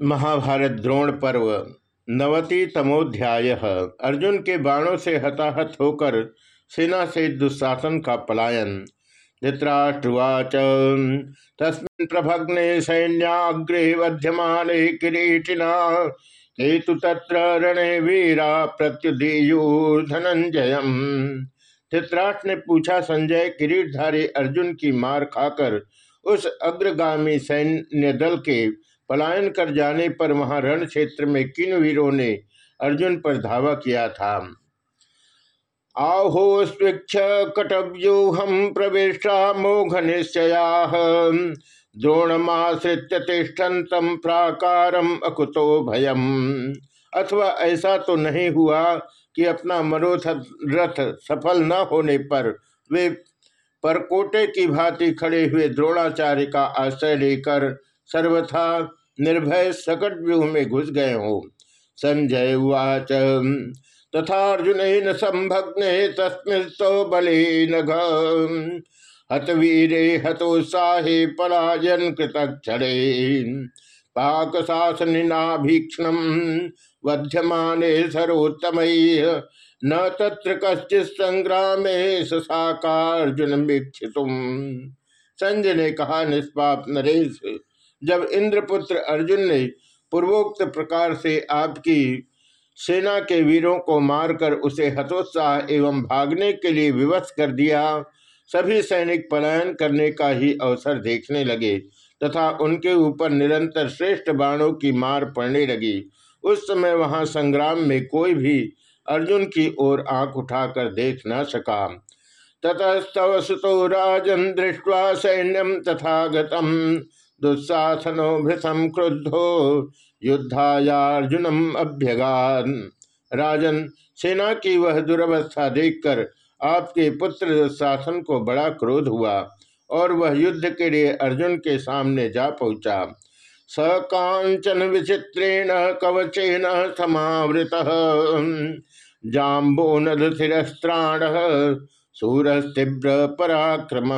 महाभारत द्रोण पर्व नवति तमोध्याय अर्जुन के बाणों से हताहत होकर सेना से दुशासन का पलायन। धृतराष्ट्रवाच, तस्मिन् प्रभग्ने सैन्याग्रे वध्यमाने किरीटिना, हेतु तत्र रणे वीरा प्रत्युदीयु धनंजय धृतराष्ट्र ने पूछा, संजय, किरीटधारी अर्जुन की मार खाकर उस अग्रगामी सैन्य दल के पलायन कर जाने पर वहाँ रण क्षेत्र में किन वीरों ने अर्जुन पर धावा किया था? आहो स्वीक्ष कटव्यूहम प्रविष्टा मोघ निश्चया। द्रोणमाश्रित्य तिष्ठन्तम प्राकारम अकुतो भयम। अथवा ऐसा तो नहीं हुआ कि अपना मरोथ रथ सफल न होने पर वे परकोटे की भांति खड़े हुए द्रोणाचार्य का आश्रय लेकर सर्वथा निर्भय सकट व्यूह में घुस गए हो। संजय उवाच तथा अर्जुन न संभग्ने तस्मिस्तो बले नघ हतवीरे हतोत्साहे पलायन कृतक्षरे। पाक शासनाभीक्षण वध्यमाने सरोत्तम न तत्र कश्चित संग्राम ससाकार्जुन वीक्षित संजय ने कहा, निष्पाप नरेश जब इंद्रपुत्र अर्जुन ने पूर्वोक्त प्रकार से आपकी सेना के वीरों को मारकर उसे हतोत्साह एवं भागने के लिए विवश कर दिया, सभी सैनिक पलायन करने का ही अवसर देखने लगे तथा उनके ऊपर निरंतर श्रेष्ठ बाणों की मार पड़ने लगी। उस समय वहाँ संग्राम में कोई भी अर्जुन की ओर आँख उठाकर देख न सका। ततस्तव सुतो राजन दृष्टवा सैन्यम तथा गतम दुस्साहनो भृतम क्रुद्धो युद्धायार्जुनम अभ्यगान। राजन, सेना की वह दुर्वस्था देखकर आपके पुत्र दुस्साहन को बड़ा क्रोध हुआ और वह युद्ध के लिए अर्जुन के सामने जा पहुँचा। स कांचन विचित्रेण कवचेन समावृत। जाम्बो नधिस्त्राण सूरस्तीव्र पराक्रम।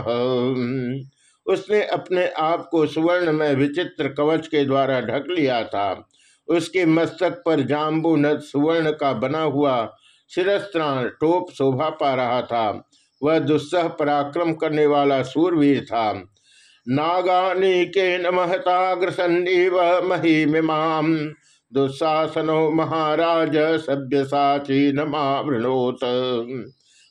उसने अपने आप को सुवर्ण में विचित्र कवच के द्वारा ढक लिया था। उसके मस्तक पर जाम्बू नद सुवर्ण का बना हुआ शिरस्त्राण टोप शोभा पा रहा था। वह दुस्सह पराक्रम करने वाला सूरवीर था। नागानिके नमहताग्रसन्नीव महिमिमाम। दुस्साहसनो महाराज सभ्य साची नमावृणोत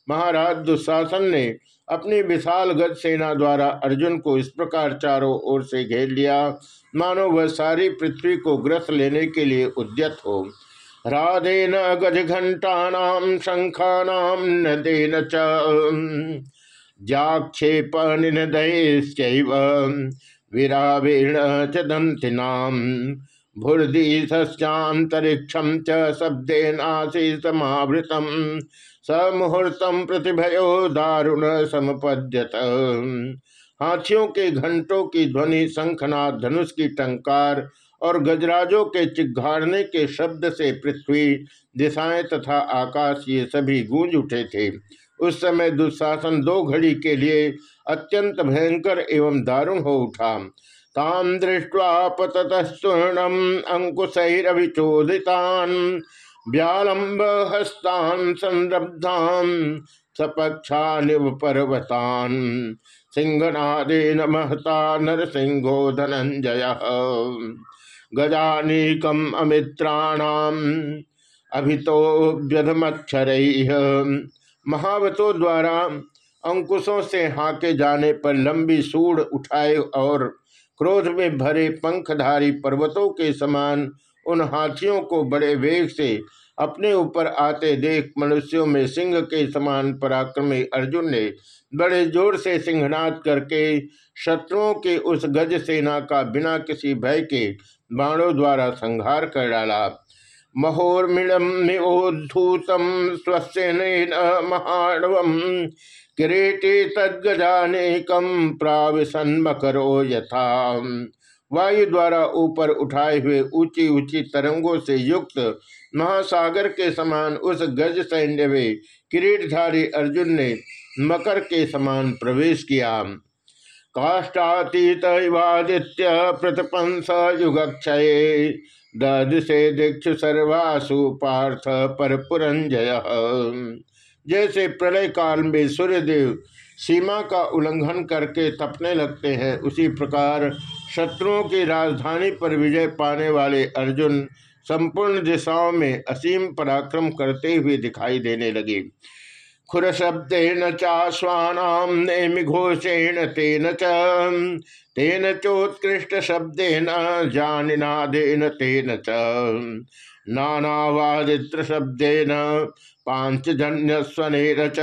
महाराज दुशासन ने अपनी विशाल गज सेना द्वारा अर्जुन को इस प्रकार चारों ओर से घेर लिया, मानो वह सारी पृथ्वी को ग्रस लेने के लिए उद्यत हो। राधेन गज घंटानाम, शंखानाम नदेन च। जाक्षेप विरावेण च दंतिनाम। भुर्दीशांतरिक्षम च शब्देनासी समावृतम। समुहूर्तम प्रतिभयो दारुण समपद्यत। हाथियों के घंटों की ध्वनि शंखनाथ धनुष की टंकार और गजराजों के चिघाड़ने के शब्द से पृथ्वी, दिशाएँ तथा आकाश, ये सभी गूंज उठे थे। उस समय दुशासन दो घड़ी के लिए अत्यंत भयंकर एवं दारुण हो उठा। ताम दृष्टवा पतत स्वर्णम अंकुशरविचोदितान। व्यालंब हस्तान संरब्धान सपक्षा निव पर्वतान सिंहनादेन महता नरसिंहो धनंजय गजानीकम अमित्राणाम अभितो व्यधमक्षर। महावतों द्वारा अंकुशों से हाके जाने पर लंबी सूढ़ उठाए और क्रोध में भरे पंखधारी पर्वतों के समान उन हाथियों को बड़े वेग से अपने ऊपर आते देख मनुष्यों में सिंह के समान पराक्रमी अर्जुन ने बड़े ज़ोर से सिंहनाद करके शत्रुओं के उस गज सेना का बिना किसी भय के बाणों द्वारा संहार कर डाला। महोर्मिणमोद्धूतम स्वस्य महाणवम किरीटी तद्गजानेकम प्राविसन्मकरो यथा वायु द्वारा ऊपर उठाए हुए ऊँची ऊँची तरंगों से युक्त महासागर के समान उस गज सैन्य में किरीटधारी अर्जुन ने मकर के समान प्रवेश किया। काष्ठातीतवादित्य प्रतपंस युगक्षये ददृशे दीक्षु सर्वासु पार्थ पर पुरंजय जैसे प्रलय काल में सूर्यदेव सीमा का उल्लंघन करके तपने लगते हैं, उसी प्रकार शत्रुओं की राजधानी पर विजय पाने वाले अर्जुन संपूर्ण दिशाओं में असीम पराक्रम करते हुए दिखाई देने लगे। खुर शब्देन चाश्वानाम नेमि घोषेण तेन च, तेन चोत्कृष्ट शब्देन जानिनादेन तेन च। नानावादित्र शब्देन पांचजन्यस्वनेन च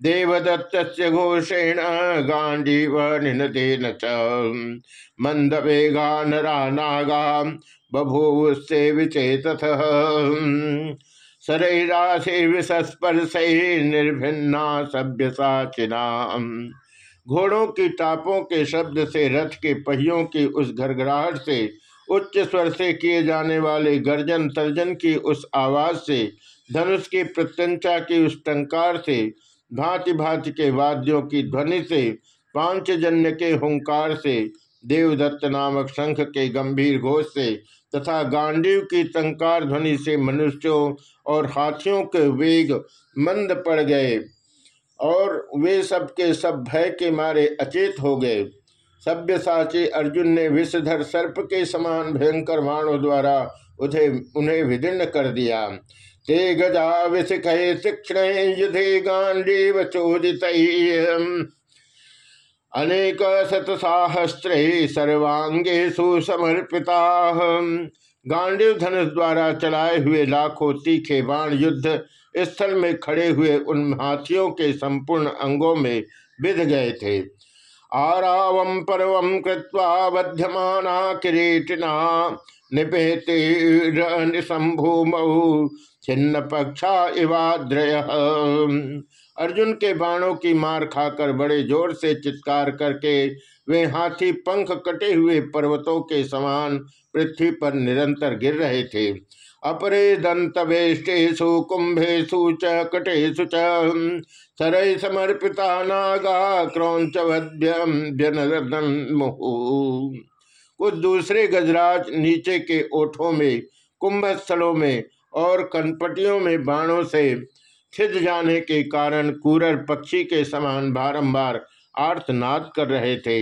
देवदत्त घोषेण गांडीव निनदेन च। मंदवेगा नरा नागा बभूवुस्ते विचेत शरीराशे विषस्पर्श निर्भिन्ना सभ्य साचिना घोड़ों की टापों के शब्द से, रथ के पहियों की उस घरघराहट से, उच्च स्वर से किए जाने वाले गर्जन तर्जन की उस आवाज़ से, धनुष की प्रत्यंचा की उस टंकार से भांति भांति के वाद्यों की ध्वनि से, पांचजन्य के हुंकार से, देवदत्त नामक शंख के गंभीर घोष से, तथा गांडीव की तंकार ध्वनि से मनुष्यों और हाथियों के वेग मंद पड़ गए, और वे सब के सब भय के मारे अचेत हो गए। सभ्य साची अर्जुन ने विषधर सर्प के समान भयंकर बाणों द्वारा उन्हें उन्हें विदीर्ण कर दिया। ते गजा विशिख शिक्षण युधे गांडीव चोदित अनेक शतसाहस्त्र सर्वांगे सुसमर्पिता। गांडीव धनुष द्वारा चलाए हुए लाखों तीखे बाण युद्ध स्थल में खड़े हुए उन हाथियों के संपूर्ण अंगों में बिध गए थे। आरावम पर्वम कृत्वा बध्यमाना किरीटिना। निपेते निशंभूमऊ छिन्न पक्षा इवाद्रय। अर्जुन के बाणों की मार खाकर बड़े ज़ोर से चित्कार करके वे हाथी पंख कटे हुए पर्वतों के समान पृथ्वी पर निरंतर गिर रहे थे। अपरे दंतवेष्टेशु कुंभेशु च कटेशु च सरय समर्पिता नागा क्रौच कुछ दूसरे गजराज नीचे के ओठों में कुंभ स्थलों में और कनपटियों में बाणों से छिद जाने के कारण कूरर पक्षी के समान बारंबार आर्तनाद कर रहे थे।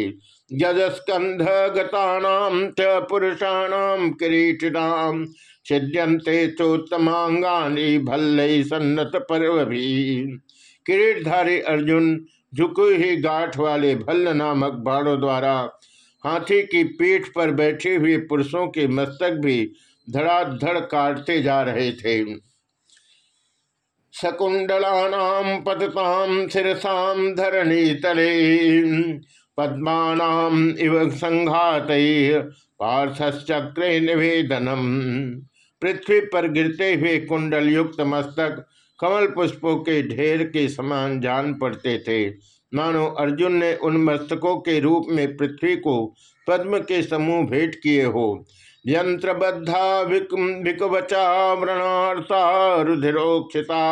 यजस्कंध गतानाम च पुरुषाणाम किरीटिनाम छिद्यंते चोत्तमांगानी भल्ल सन्नत पर्व भी किरीटधारी अर्जुन झुकी ही गाठ वाले भल्ल नामक बाणों द्वारा हाथी की पीठ पर बैठे हुए पुरुषों के मस्तक भी धड़ाधड़ काटते जा रहे थे। शकुंडलानाम पतताम शिरसाम धरणी तले पद्मानाम इव संघात पार्थश्चक्रे निवेदनम पृथ्वी पर गिरते हुए कुंडल युक्त मस्तक कमल पुष्पों के ढेर के समान जान पड़ते थे। मानो अर्जुन ने उन मस्तकों के रूप में पृथ्वी को पद्म के समूह भेंट किए हो। यंत्रबद्धा विकवचा रुधिरोक्षिता।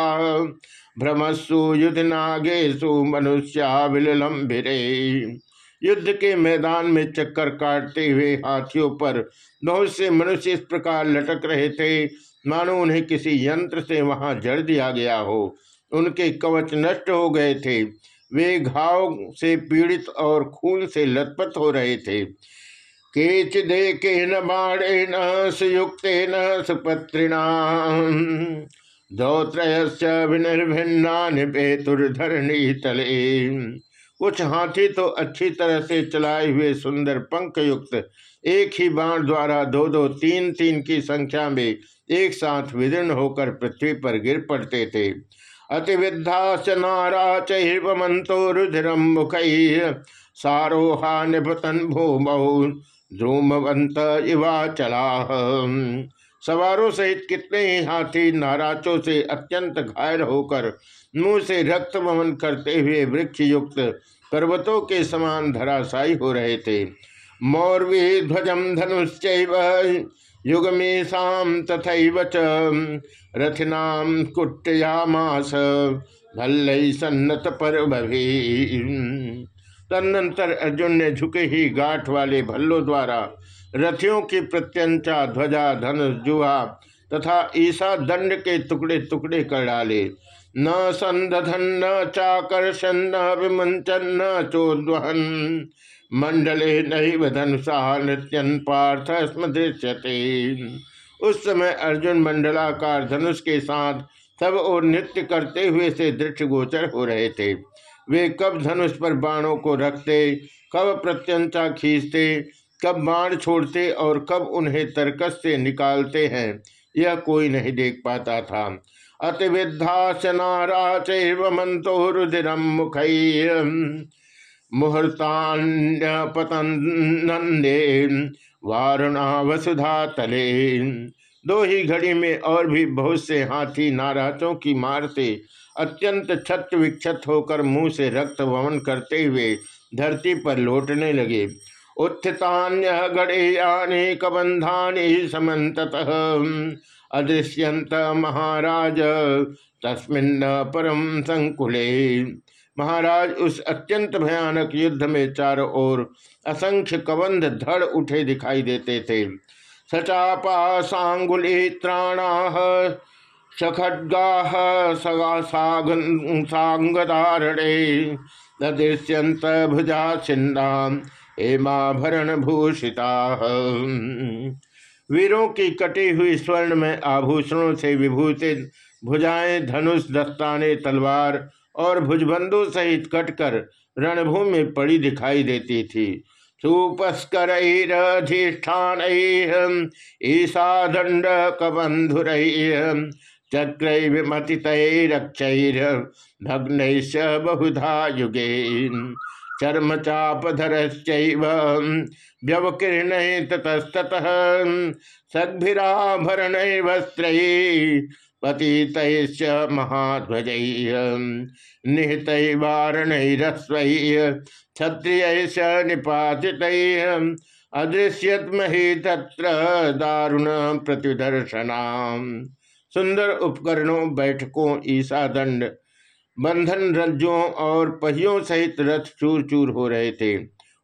भ्रमस्सु युद्ध नागेशु मनुष्या विलंबिरे युद्ध के मैदान में चक्कर काटते हुए हाथियों पर बहुत से मनुष्य इस प्रकार लटक रहे थे। मानो उन्हें किसी यंत्र से वहाँ जड़ दिया गया हो। उनके कवच नष्ट हो गए थे। वे घाव से पीड़ित और खून से लथपथ हो रहे थे। केच देखे न बाणे न सुयुक्त न सुपत्रिणा दौत्रय विनिर्भिन्ना तले कुछ हाथी तो अच्छी तरह से चलाए हुए सुंदर पंख युक्त एक ही बाण द्वारा दो दो तीन तीन की संख्या में एक साथ विदीर्ण होकर पृथ्वी पर गिर पड़ते थे। अतिविद्धा नारा चमंतो रुधिरम मुख सारोहा सवारों सहित कितने ही हाथी नाराजों से अत्यंत घायल होकर मुँह से रक्त वमन करते हुए वृक्ष युक्त पर्वतों के समान धराशायी हो रहे थे। मौर्वी ध्वजम धनुष युगमेशा तथा च रथिनाम कुट्टयामास भल्ल सन्नत पर तदनंतर अर्जुन ने झुके ही गाठ वाले भल्लों द्वारा रथियों की प्रत्यंचा, ध्वजा धनुष जुहा तथा ईसा दंड के टुकड़े टुकड़े कर डाले। न संदधन, न चाकर्षण, न विमंचन न मंडले नहीं धनुषा नृत्यन पार्थ स्म उस समय अर्जुन मंडलाकार धनुष के साथ सब और नृत्य करते हुए से दृष्टि गोचर हो रहे थे। वे कब धनुष पर बाणों को रखते, कब प्रत्यंता खींचते, कब बाण छोड़ते और कब उन्हें तर्कस से निकालते हैं, यह कोई नहीं देख पाता था। अतिविद्धा अतिविद्धाश नाराचैव मंतो रुधिरम मुख। मुहूर्तान्य पतनंदे वारणा वसुधा तले दो ही घड़ी में और भी बहुत से हाथी नाराजों की मार से अत्यंत छत विक्षत होकर मुँह से रक्त वमन करते हुए धरती पर लौटने लगे। उत्थितान्य गणेयाने कबंधानी समत अदृश्यंत महाराज तस्मिन् परम संकुले। महाराज, उस अत्यंत भयानक युद्ध में चारों ओर असंख्य कबंध धड़ उठे दिखाई देते थे। सचापा छिन्ना हेमाभरण भूषिता। वीरों की कटी हुई स्वर्ण में आभूषणों से विभूषित भुजाएँ धनुष दस्ताने, तलवार और भुजबंधु सहित कटकर रणभूमि में पड़ी दिखाई देती थी। सुपस्करधिष्ठान ईसा दंड कबंधुर चक्र विमतिरक्षर भग्न बहुधा युगे। चर्म चापधरश्चैव व्यवकीर्ण ततस्तत सद्भिराभरण वस्त्र पतित महाध्वज निहित वारणरस्व क्षत्रिय निपातित अदृश्यत मही तत्र दारुण प्रतिदर्शना सुंदर उपकरणों, बैठकों ईसा दंड बंधन रज्जों और पहियों सहित रथ चूर चूर हो रहे थे।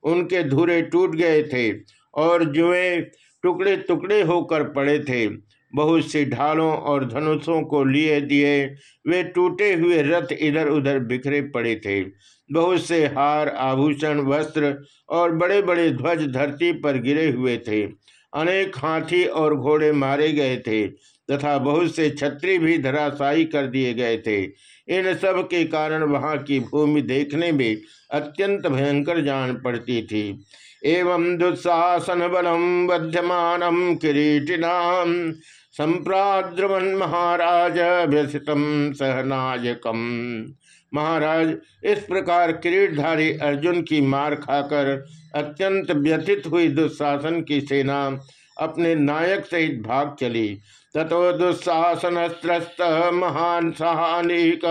उनके धुरे टूट गए थे और जुए टुकड़े टुकड़े होकर पड़े थे। बहुत सी ढालों और धनुषों को लिए दिए। वे टूटे हुए रथ इधर उधर बिखरे पड़े थे। बहुत से हार, आभूषण, वस्त्र और बड़े बड़े ध्वज धरती पर गिरे हुए थे। अनेक हाथी और घोड़े मारे गए थे तथा बहुत से छत्री भी धराशायी कर दिए गए थे। इन सब के कारण वहाँ की भूमि देखने में अत्यंत भयंकर जान पड़ती थी। एवं दुस्साहसन बलम बध्यमान किरीटिनाम संप्राद्रवन महाराज व्यसितम सहनायकम। महाराज, इस प्रकार किरीटधारी अर्जुन की मार खाकर अत्यंत व्यथित हुई दुस्साहसन की सेना अपने नायक सहित भाग चली। तथो दुस्साहसन त्रस्त महान सहानिक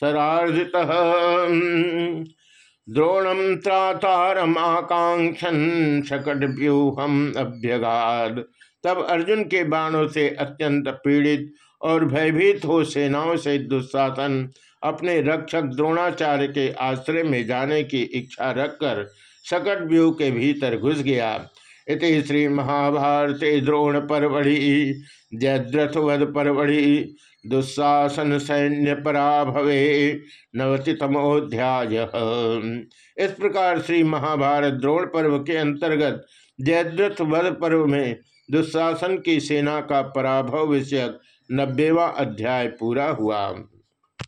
सरार्जित द्रोणम त्रातारम आकांक्षन शकट व्यूहम अभ्यगाद। तब अर्जुन के बाणों से अत्यंत पीड़ित और भयभीत हो सेनाओं से दुस्शासन अपने रक्षक द्रोणाचार्य के आश्रय में जाने की इच्छा रखकर शकट व्यू के भीतर घुस गया। इति श्री महाभारत द्रोण परवड़ी जयद्रथवध परवड़ी दुस्साहसन सैन्य पराभवे नवतितमोध्याय इस प्रकार श्री महाभारत द्रोण पर्व के अंतर्गत जयद्रथ वध पर्व में दुशासन की सेना का पराभव विषयक नब्बेवा अध्याय पूरा हुआ।